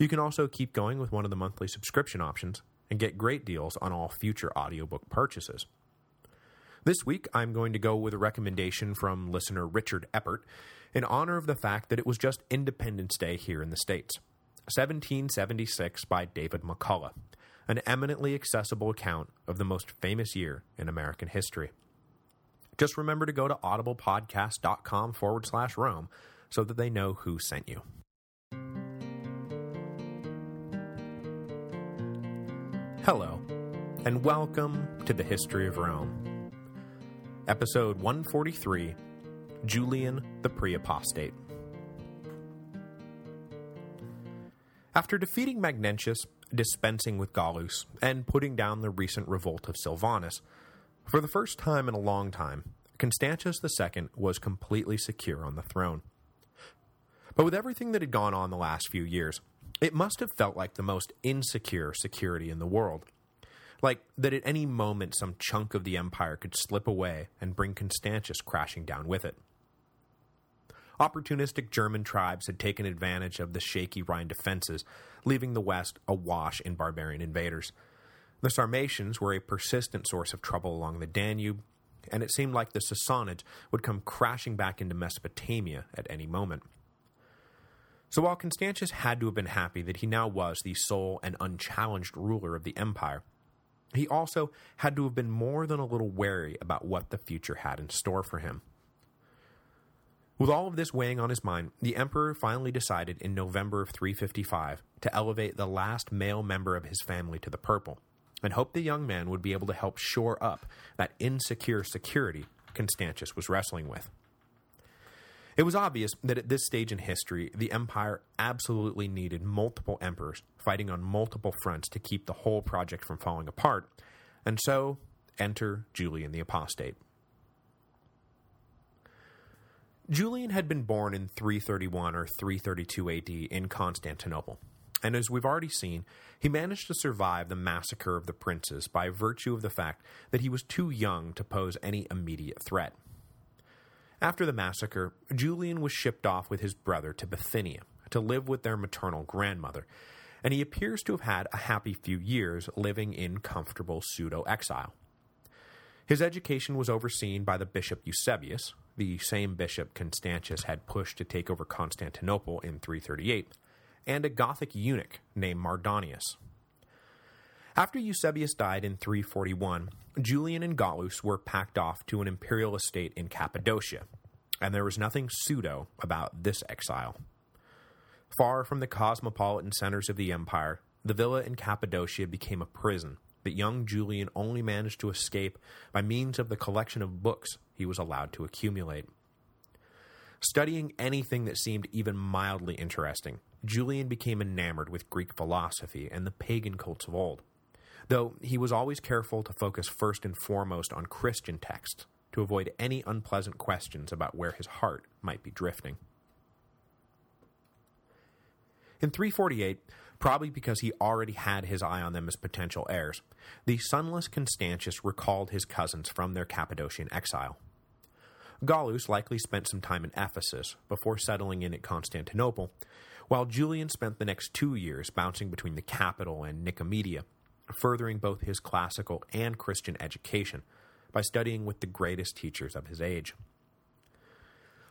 You can also keep going with one of the monthly subscription options and get great deals on all future audiobook purchases. This week, I'm going to go with a recommendation from listener Richard Eppert in honor of the fact that it was just Independence Day here in the States. 1776 by David McCullough, an eminently accessible account of the most famous year in American history. Just remember to go to audiblepodcast.com forward slash Rome so that they know who sent you. Hello, and welcome to the History of Rome. Episode 143, Julian the Pre-Apostate. After defeating Magnentius, dispensing with Gallus, and putting down the recent revolt of Silvanus, for the first time in a long time, Constantius II was completely secure on the throne. But with everything that had gone on the last few years, it must have felt like the most insecure security in the world. Like that at any moment some chunk of the empire could slip away and bring Constantius crashing down with it. Opportunistic German tribes had taken advantage of the shaky Rhine defenses, leaving the west awash in barbarian invaders. The Sarmatians were a persistent source of trouble along the Danube, and it seemed like the Sassanids would come crashing back into Mesopotamia at any moment. So while Constantius had to have been happy that he now was the sole and unchallenged ruler of the empire, he also had to have been more than a little wary about what the future had in store for him. With all of this weighing on his mind, the emperor finally decided in November of 355 to elevate the last male member of his family to the purple, and hoped the young man would be able to help shore up that insecure security Constantius was wrestling with. It was obvious that at this stage in history, the empire absolutely needed multiple emperors fighting on multiple fronts to keep the whole project from falling apart, and so enter Julian the Apostate. Julian had been born in 331 or 332 AD in Constantinople, and as we've already seen, he managed to survive the massacre of the princes by virtue of the fact that he was too young to pose any immediate threat. After the massacre, Julian was shipped off with his brother to Bithynia to live with their maternal grandmother, and he appears to have had a happy few years living in comfortable pseudo-exile. His education was overseen by the bishop Eusebius, the same bishop Constantius had pushed to take over Constantinople in 338, and a Gothic eunuch named Mardonius. After Eusebius died in 341, Julian and Gallus were packed off to an imperial estate in Cappadocia, and there was nothing pseudo about this exile. Far from the cosmopolitan centers of the empire, the villa in Cappadocia became a prison that young Julian only managed to escape by means of the collection of books he was allowed to accumulate. Studying anything that seemed even mildly interesting, Julian became enamored with Greek philosophy and the pagan cults of old though he was always careful to focus first and foremost on Christian texts to avoid any unpleasant questions about where his heart might be drifting. In 348, probably because he already had his eye on them as potential heirs, the sonless Constantius recalled his cousins from their Cappadocian exile. Gallus likely spent some time in Ephesus before settling in at Constantinople, while Julian spent the next two years bouncing between the capital and Nicomedia, furthering both his classical and Christian education by studying with the greatest teachers of his age.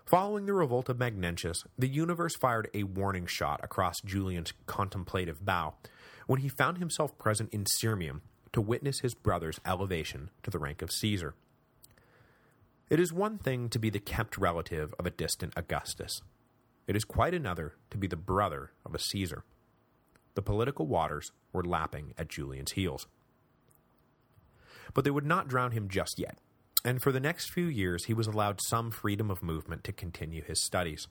Following the revolt of Magnentius, the universe fired a warning shot across Julian's contemplative bow when he found himself present in Sirmium to witness his brother's elevation to the rank of Caesar. It is one thing to be the kept relative of a distant Augustus. It is quite another to be the brother of a Caesar the political waters were lapping at Julian's heels. But they would not drown him just yet, and for the next few years he was allowed some freedom of movement to continue his studies.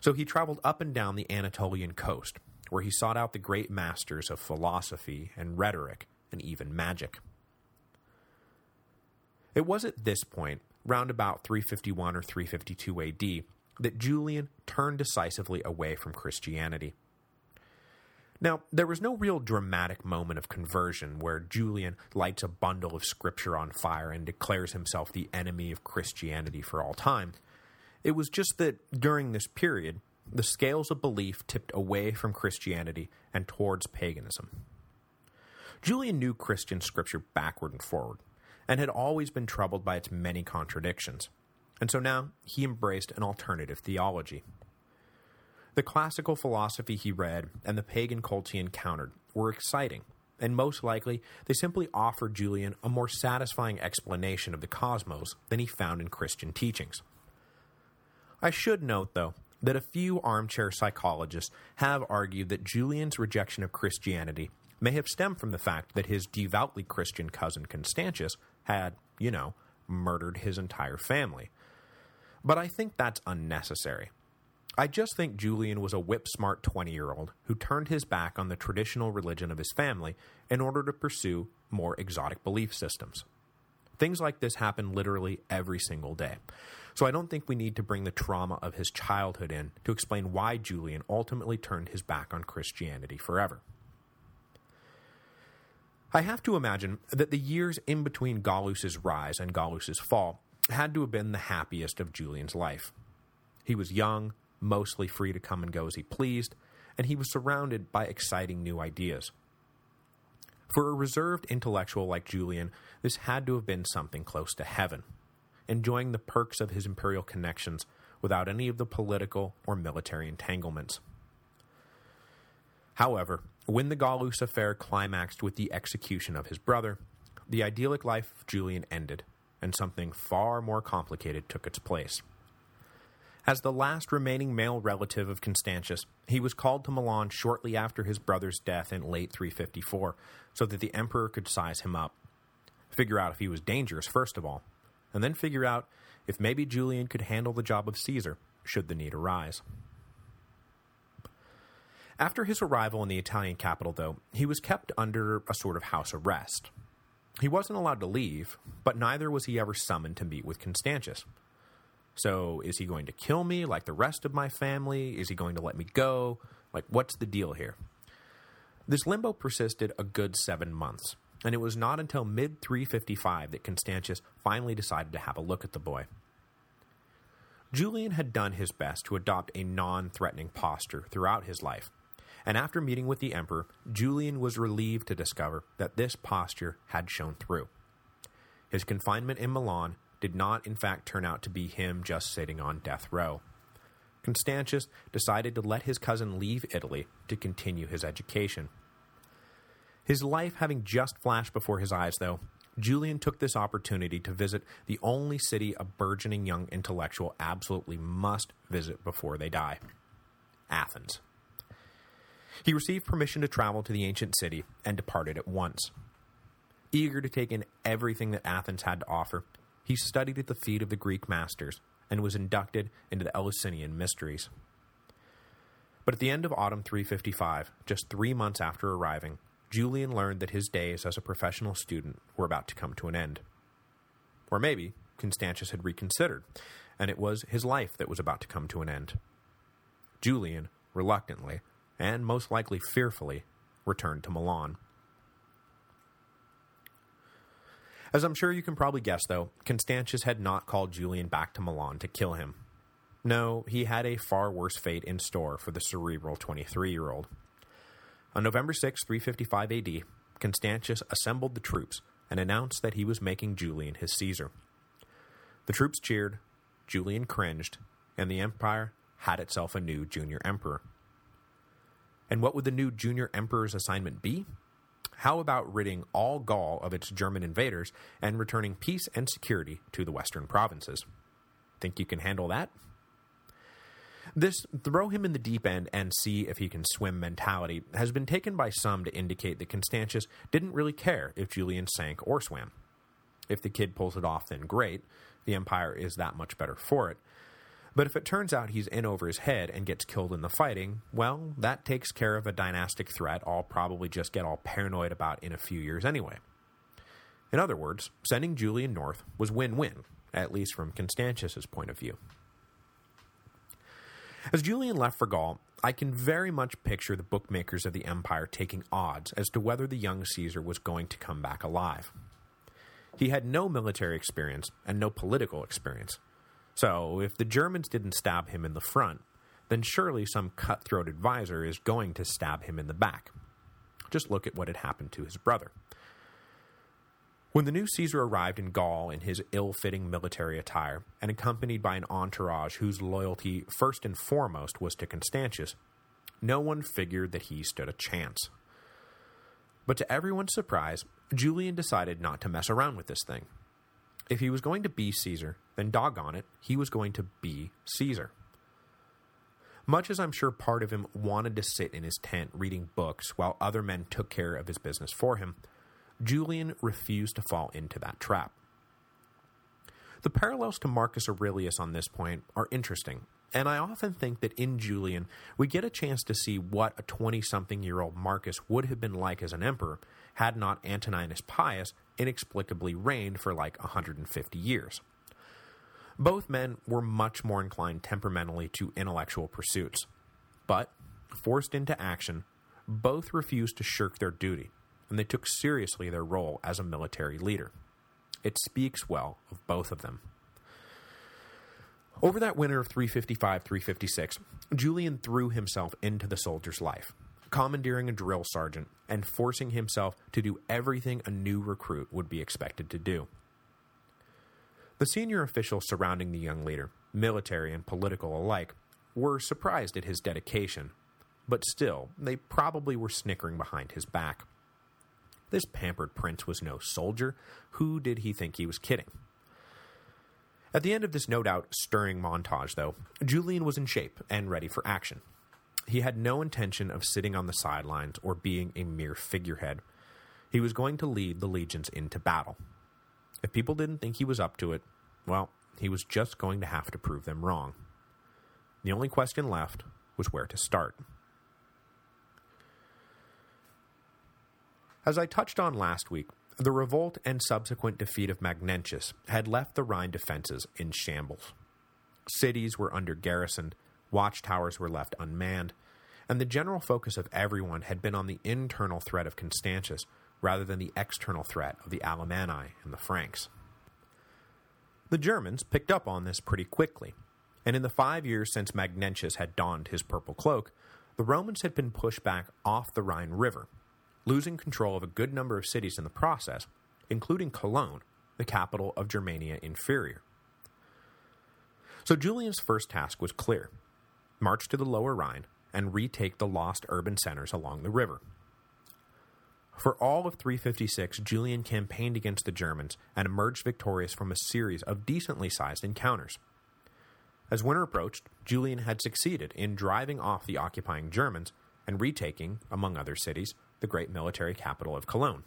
So he traveled up and down the Anatolian coast, where he sought out the great masters of philosophy and rhetoric and even magic. It was at this point, round about 351 or 352 AD, that Julian turned decisively away from Christianity. Now, there was no real dramatic moment of conversion where Julian lights a bundle of scripture on fire and declares himself the enemy of Christianity for all time. It was just that, during this period, the scales of belief tipped away from Christianity and towards paganism. Julian knew Christian scripture backward and forward, and had always been troubled by its many contradictions, and so now he embraced an alternative theology. The classical philosophy he read and the pagan cults he encountered were exciting, and most likely they simply offered Julian a more satisfying explanation of the cosmos than he found in Christian teachings. I should note, though, that a few armchair psychologists have argued that Julian's rejection of Christianity may have stemmed from the fact that his devoutly Christian cousin Constantius had, you know, murdered his entire family. But I think that's unnecessary. I just think Julian was a whip-smart 20-year-old who turned his back on the traditional religion of his family in order to pursue more exotic belief systems. Things like this happen literally every single day. So I don't think we need to bring the trauma of his childhood in to explain why Julian ultimately turned his back on Christianity forever. I have to imagine that the years in between Gallus's rise and Gallus's fall had to have been the happiest of Julian's life. He was young, mostly free to come and go as he pleased, and he was surrounded by exciting new ideas. For a reserved intellectual like Julian, this had to have been something close to heaven, enjoying the perks of his imperial connections without any of the political or military entanglements. However, when the Gallus affair climaxed with the execution of his brother, the idyllic life of Julian ended, and something far more complicated took its place. As the last remaining male relative of Constantius, he was called to Milan shortly after his brother's death in late 354, so that the emperor could size him up. Figure out if he was dangerous, first of all, and then figure out if maybe Julian could handle the job of Caesar, should the need arise. After his arrival in the Italian capital, though, he was kept under a sort of house arrest. He wasn't allowed to leave, but neither was he ever summoned to meet with Constantius. So is he going to kill me like the rest of my family? Is he going to let me go? Like, what's the deal here? This limbo persisted a good seven months, and it was not until mid-355 that Constantius finally decided to have a look at the boy. Julian had done his best to adopt a non-threatening posture throughout his life, and after meeting with the emperor, Julian was relieved to discover that this posture had shown through. His confinement in Milan did not in fact turn out to be him just sitting on death row. Constantius decided to let his cousin leave Italy to continue his education. His life having just flashed before his eyes, though, Julian took this opportunity to visit the only city a burgeoning young intellectual absolutely must visit before they die, Athens. He received permission to travel to the ancient city and departed at once. Eager to take in everything that Athens had to offer, he studied at the feet of the Greek masters and was inducted into the Eleusinian Mysteries. But at the end of autumn 355, just three months after arriving, Julian learned that his days as a professional student were about to come to an end. Or maybe Constantius had reconsidered, and it was his life that was about to come to an end. Julian, reluctantly, and most likely fearfully, returned to Milan. As I'm sure you can probably guess, though, Constantius had not called Julian back to Milan to kill him. No, he had a far worse fate in store for the cerebral 23-year-old. On November 6, 355 AD, Constantius assembled the troops and announced that he was making Julian his Caesar. The troops cheered, Julian cringed, and the empire had itself a new junior emperor. And what would the new junior emperor's assignment be? How about ridding all Gaul of its German invaders and returning peace and security to the western provinces? Think you can handle that? This throw him in the deep end and see if he can swim mentality has been taken by some to indicate that Constantius didn't really care if Julian sank or swam. If the kid pulls it off, then great. The Empire is that much better for it. But if it turns out he's in over his head and gets killed in the fighting, well, that takes care of a dynastic threat I'll probably just get all paranoid about in a few years anyway. In other words, sending Julian north was win-win, at least from Constantius's point of view. As Julian left for Gaul, I can very much picture the bookmakers of the empire taking odds as to whether the young Caesar was going to come back alive. He had no military experience and no political experience, so if the Germans didn't stab him in the front, then surely some cutthroat advisor is going to stab him in the back. Just look at what had happened to his brother. When the new Caesar arrived in Gaul in his ill-fitting military attire, and accompanied by an entourage whose loyalty first and foremost was to Constantius, no one figured that he stood a chance. But to everyone's surprise, Julian decided not to mess around with this thing. If he was going to be Caesar, then doggone it, he was going to be Caesar. Much as I'm sure part of him wanted to sit in his tent reading books while other men took care of his business for him, Julian refused to fall into that trap. The parallels to Marcus Aurelius on this point are interesting, and I often think that in Julian, we get a chance to see what a 20-something-year-old Marcus would have been like as an emperor had not Antoninus Pius inexplicably reigned for like 150 years. Both men were much more inclined temperamentally to intellectual pursuits, but, forced into action, both refused to shirk their duty, and they took seriously their role as a military leader. It speaks well of both of them. Over that winter of 355-356, Julian threw himself into the soldier's life, commandeering a drill sergeant and forcing himself to do everything a new recruit would be expected to do. The senior officials surrounding the young leader, military and political alike, were surprised at his dedication, but still, they probably were snickering behind his back. This pampered prince was no soldier. Who did he think he was kidding? At the end of this no doubt stirring montage, though, Julian was in shape and ready for action. He had no intention of sitting on the sidelines or being a mere figurehead. He was going to lead the legions into battle. If people didn't think he was up to it, well, he was just going to have to prove them wrong. The only question left was where to start. As I touched on last week, the revolt and subsequent defeat of Magnentius had left the Rhine defenses in shambles. Cities were under garrisoned, watchtowers were left unmanned, and the general focus of everyone had been on the internal threat of Constantius rather than the external threat of the Alemanni and the Franks. The Germans picked up on this pretty quickly, and in the five years since Magnentius had donned his purple cloak, the Romans had been pushed back off the Rhine River, losing control of a good number of cities in the process, including Cologne, the capital of Germania Inferior. So Julian's first task was clear. March to the lower Rhine and retake the lost urban centers along the river. For all of 356, Julian campaigned against the Germans and emerged victorious from a series of decently sized encounters. As winter approached, Julian had succeeded in driving off the occupying Germans and retaking, among other cities, the great military capital of Cologne.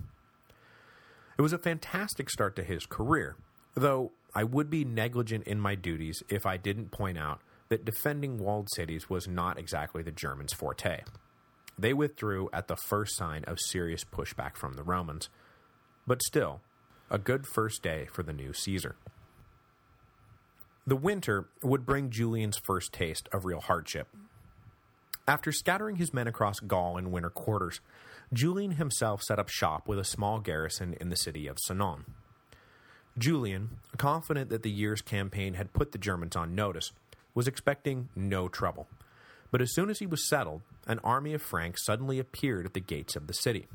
It was a fantastic start to his career, though I would be negligent in my duties if I didn't point out that defending walled cities was not exactly the Germans' forte. They withdrew at the first sign of serious pushback from the Romans, but still, a good first day for the new Caesar. The winter would bring Julian's first taste of real hardship. After scattering his men across Gaul in winter quarters, Julian himself set up shop with a small garrison in the city of Senones. Julian, confident that the year's campaign had put the Germans on notice, was expecting no trouble. But as soon as he was settled, an army of Franks suddenly appeared at the gates of the city.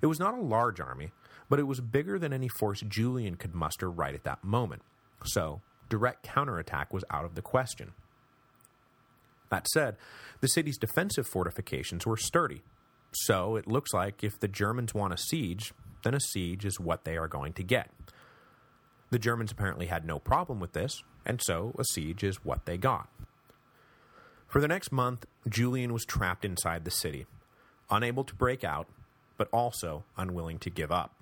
It was not a large army, but it was bigger than any force Julian could muster right at that moment, so direct counterattack was out of the question. That said, the city's defensive fortifications were sturdy, so it looks like if the Germans want a siege, then a siege is what they are going to get. The Germans apparently had no problem with this, and so a siege is what they got. For the next month, Julian was trapped inside the city, unable to break out, but also unwilling to give up.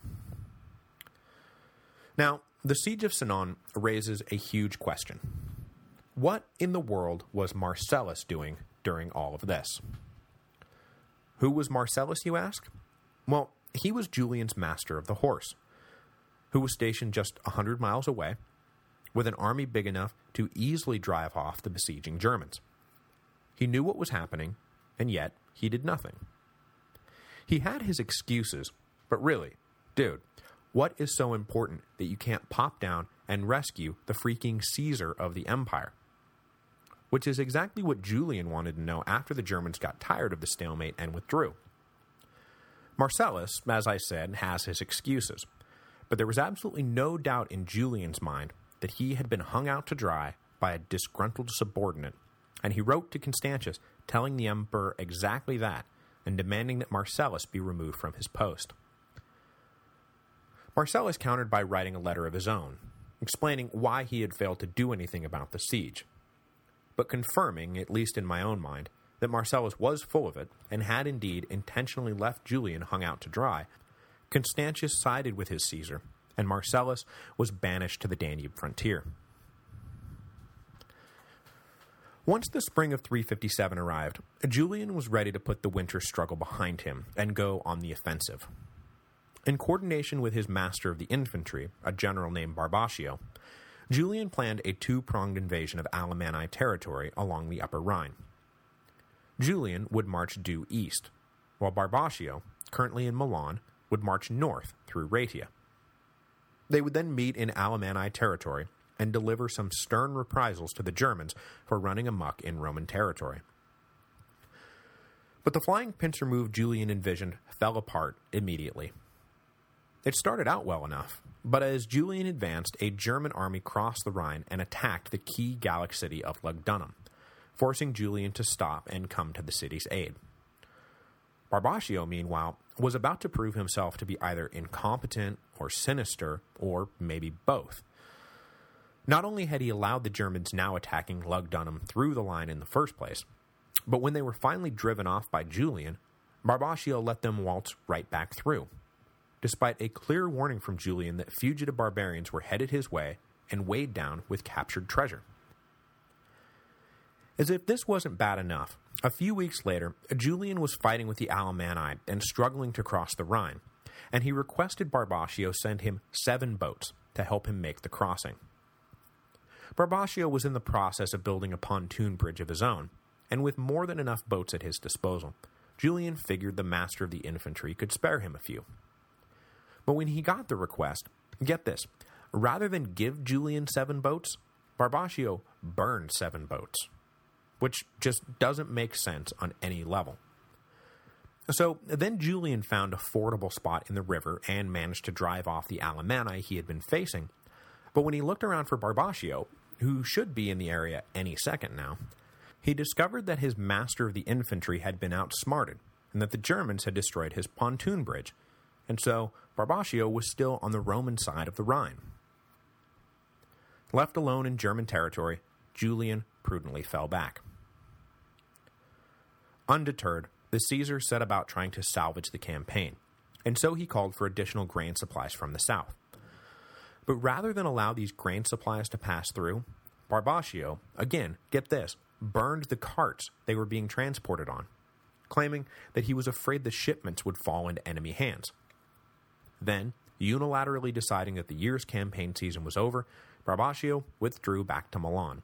Now, the siege of Senones raises a huge question. what in the world was Marcellus doing during all of this? Who was Marcellus, you ask? Well, he was Julian's master of the horse, who was stationed just a hundred miles away, with an army big enough to easily drive off the besieging Germans. He knew what was happening, and yet he did nothing. He had his excuses, but really, dude, what is so important that you can't pop down and rescue the freaking Caesar of the empire? Which is exactly what Julian wanted to know after the Germans got tired of the stalemate and withdrew. Marcellus, as I said, has his excuses, but there was absolutely no doubt in Julian's mind that he had been hung out to dry by a disgruntled subordinate, and he wrote to Constantius telling the emperor exactly that and demanding that Marcellus be removed from his post. Marcellus countered by writing a letter of his own, explaining why he had failed to do anything about the siege, but confirming, at least in my own mind, that Marcellus was full of it and had indeed intentionally left Julian hung out to dry, Constantius sided with his Caesar, and Marcellus was banished to the Danube frontier. Once the spring of 357 arrived, Julian was ready to put the winter struggle behind him and go on the offensive. In coordination with his master of the infantry, a general named Barbatio, Julian planned a two-pronged invasion of Alemanni territory along the Upper Rhine. Julian would march due east, while Barbatio, currently in Milan, would march north through Raetia. They would then meet in Alemanni territory and deliver some stern reprisals to the Germans for running amuck in Roman territory. But the flying pincer move Julian envisioned fell apart immediately. It started out well enough, but as Julian advanced, a German army crossed the Rhine and attacked the key Gallic city of Lugdunum, forcing Julian to stop and come to the city's aid. Barbatio, meanwhile, was about to prove himself to be either incompetent or sinister, or maybe both. Not only had he allowed the Germans now attacking Lugdunum through the line in the first place, but when they were finally driven off by Julian, Barbatio let them waltz right back through, despite a clear warning from Julian that fugitive barbarians were headed his way and weighed down with captured treasure. As if this wasn't bad enough, a few weeks later, Julian was fighting with the Alemanni and struggling to cross the Rhine, and he requested Barbatio send him seven boats to help him make the crossing. Barbatio was in the process of building a pontoon bridge of his own, and with more than enough boats at his disposal, Julian figured the master of the infantry could spare him a few. But when he got the request, get this, rather than give Julian seven boats, Barbatio burned seven boats, which just doesn't make sense on any level. So then Julian found a fordable spot in the river and managed to drive off the Alemanni he had been facing, but when he looked around for Barbatio, who should be in the area any second now, he discovered that his master of the infantry had been outsmarted, and that the Germans had destroyed his pontoon bridge, and so Barbatio was still on the Roman side of the Rhine. Left alone in German territory, Julian prudently fell back. Undeterred, the Caesar set about trying to salvage the campaign, and so he called for additional grain supplies from the south. But rather than allow these grain supplies to pass through, Barbatio, again, get this, burned the carts they were being transported on, claiming that he was afraid the shipments would fall into enemy hands. Then, unilaterally deciding that the year's campaign season was over, Barbatio withdrew back to Milan,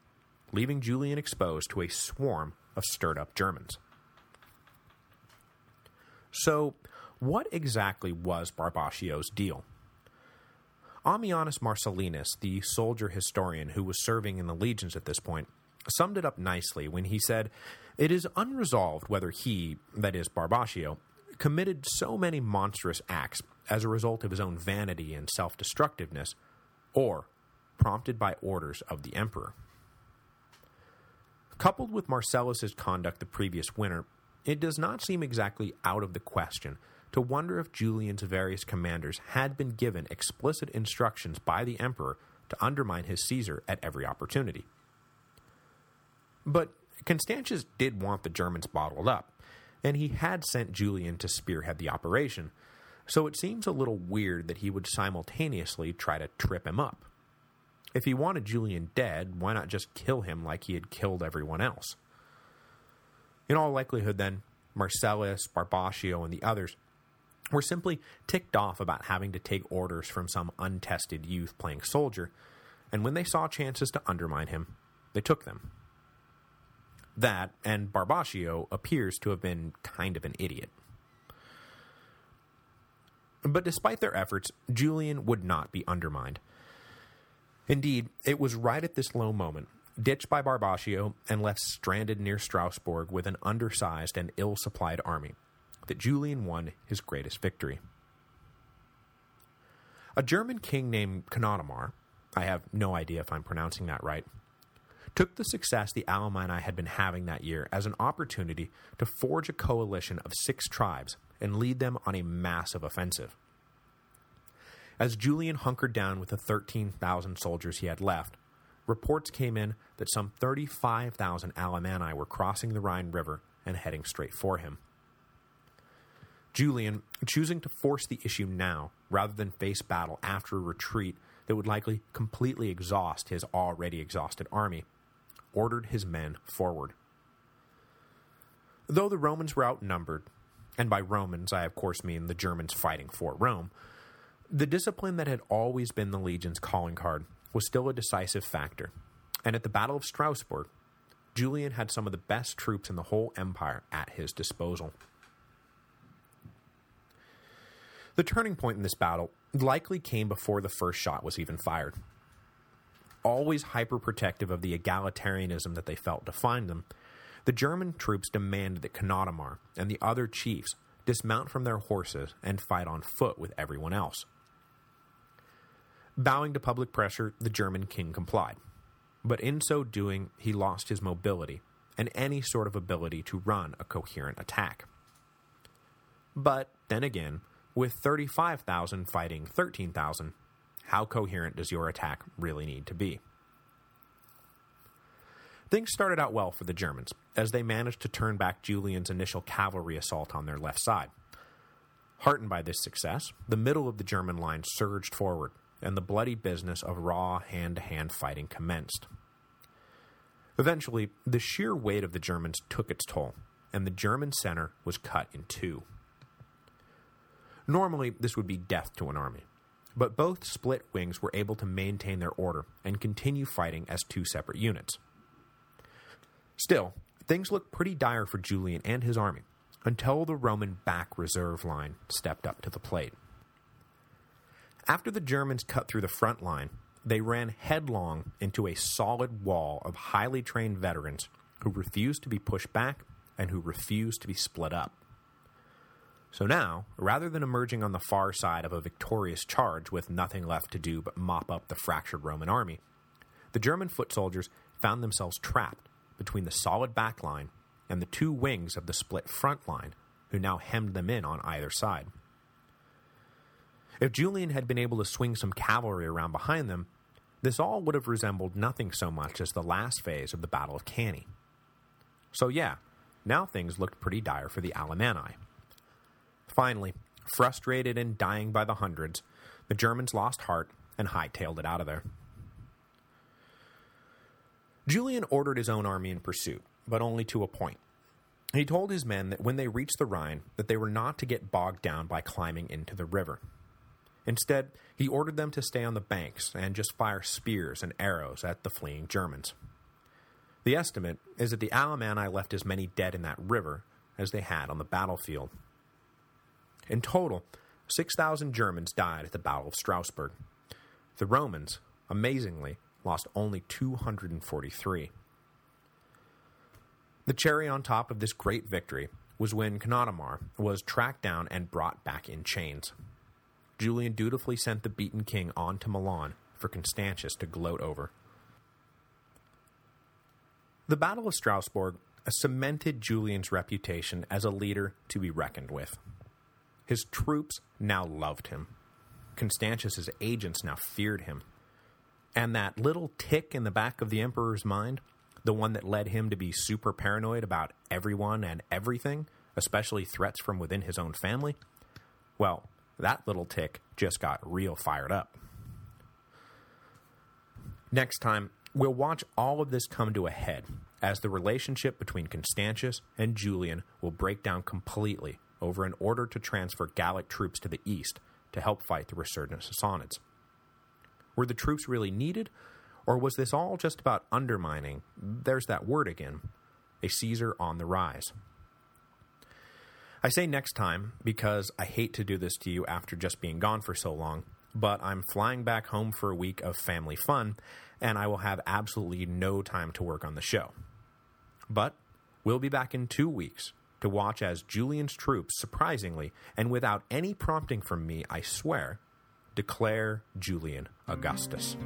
leaving Julian exposed to a swarm of stirred-up Germans. So, what exactly was Barbatio's deal? Ammianus Marcellinus, the soldier historian who was serving in the legions at this point, summed it up nicely when he said, It is unresolved whether he, that is Barbatio, committed so many monstrous acts as a result of his own vanity and self-destructiveness, or prompted by orders of the emperor. Coupled with Marcellus's conduct the previous winter, it does not seem exactly out of the question to wonder if Julian's various commanders had been given explicit instructions by the emperor to undermine his Caesar at every opportunity. But Constantius did want the Germans bottled up, and he had sent Julian to spearhead the operation, so it seems a little weird that he would simultaneously try to trip him up. If he wanted Julian dead, why not just kill him like he had killed everyone else? In all likelihood, then, Marcellus, Barbatio, and the others were simply ticked off about having to take orders from some untested youth playing soldier, and when they saw chances to undermine him, they took them. That, and Barbatio appears to have been kind of an idiot. But despite their efforts, Julian would not be undermined. Indeed, it was right at this low moment, ditched by Barbatio and left stranded near Strasbourg with an undersized and ill-supplied army, that Julian won his greatest victory. A German king named Chonodamar, I have no idea if I'm pronouncing that right, took the success the Alemanni had been having that year as an opportunity to forge a coalition of six tribes and lead them on a massive offensive. As Julian hunkered down with the 13,000 soldiers he had left, reports came in that some 35,000 Alemanni were crossing the Rhine River and heading straight for him. Julian, choosing to force the issue now, rather than face battle after a retreat that would likely completely exhaust his already exhausted army, ordered his men forward. Though the Romans were outnumbered, and by Romans I of course mean the Germans fighting for Rome, the discipline that had always been the legion's calling card was still a decisive factor, and at the Battle of Strasbourg, Julian had some of the best troops in the whole empire at his disposal. The turning point in this battle likely came before the first shot was even fired always hyper-protective of the egalitarianism that they felt defined them, the German troops demanded that Chonodamar and the other chiefs dismount from their horses and fight on foot with everyone else. Bowing to public pressure, the German king complied, but in so doing he lost his mobility and any sort of ability to run a coherent attack. But, then again, with 35,000 fighting 13,000, how coherent does your attack really need to be? Things started out well for the Germans, as they managed to turn back Julian's initial cavalry assault on their left side. Heartened by this success, the middle of the German line surged forward, and the bloody business of raw hand-to-hand -hand fighting commenced. Eventually, the sheer weight of the Germans took its toll, and the German center was cut in two. Normally, this would be death to an army, but both split wings were able to maintain their order and continue fighting as two separate units. Still, things looked pretty dire for Julian and his army, until the Roman back reserve line stepped up to the plate. After the Germans cut through the front line, they ran headlong into a solid wall of highly trained veterans who refused to be pushed back and who refused to be split up. So now, rather than emerging on the far side of a victorious charge with nothing left to do but mop up the fractured Roman army, the German foot soldiers found themselves trapped between the solid back line and the two wings of the split front line, who now hemmed them in on either side. If Julian had been able to swing some cavalry around behind them, this all would have resembled nothing so much as the last phase of the Battle of Cannae. So yeah, now things looked pretty dire for the Alemanni. Finally, frustrated and dying by the hundreds, the Germans lost heart and hightailed it out of there. Julian ordered his own army in pursuit, but only to a point. He told his men that when they reached the Rhine, that they were not to get bogged down by climbing into the river. Instead, he ordered them to stay on the banks and just fire spears and arrows at the fleeing Germans. The estimate is that the Alemanni left as many dead in that river as they had on the battlefield. In total, 6,000 Germans died at the Battle of Strasbourg. The Romans, amazingly, lost only 243. The cherry on top of this great victory was when Chonodamar was tracked down and brought back in chains. Julian dutifully sent the beaten king on to Milan for Constantius to gloat over. The Battle of Strasbourg cemented Julian's reputation as a leader to be reckoned with. His troops now loved him. Constantius's agents now feared him. And that little tick in the back of the emperor's mind, the one that led him to be super paranoid about everyone and everything, especially threats from within his own family, well, that little tick just got real fired up. Next time, we'll watch all of this come to a head, as the relationship between Constantius and Julian will break down completely over an order to transfer Gallic troops to the east to help fight the resurgent Sassanids. Were the troops really needed, or was this all just about undermining, there's that word again, a Caesar on the rise? I say next time because I hate to do this to you after just being gone for so long, but I'm flying back home for a week of family fun, and I will have absolutely no time to work on the show. But we'll be back in two weeks to watch as Julian's troops, surprisingly, and without any prompting from me, I swear, declare Julian Augustus.